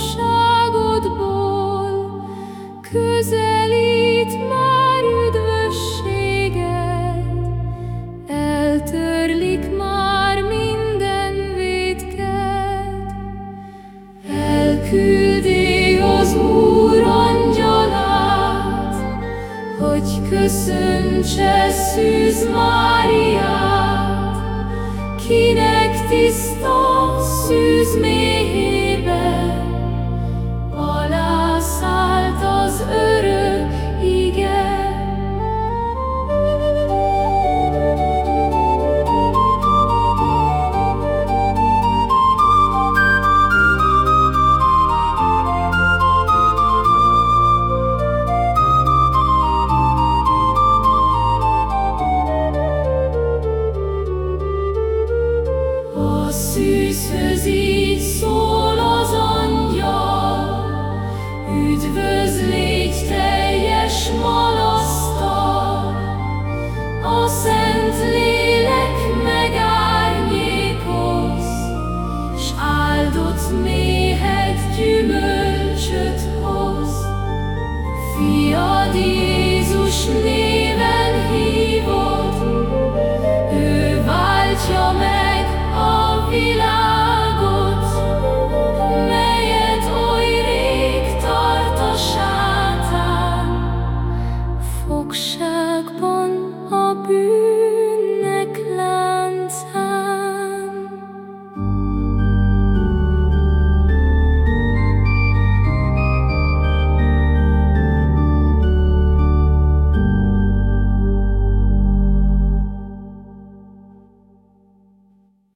Rabságodból, közelít már üdvösséged, eltörlik már minden vétked. Elküldi az Úr angyalát, hogy köszöntse Szűz Máriát, A szűzhöz így szól az angyal, Üdvözlégy teljes malasztal, A Szentlélek megárnyékoz, S áldott méhed gyümölcsöt hoz. Fiad Jézus név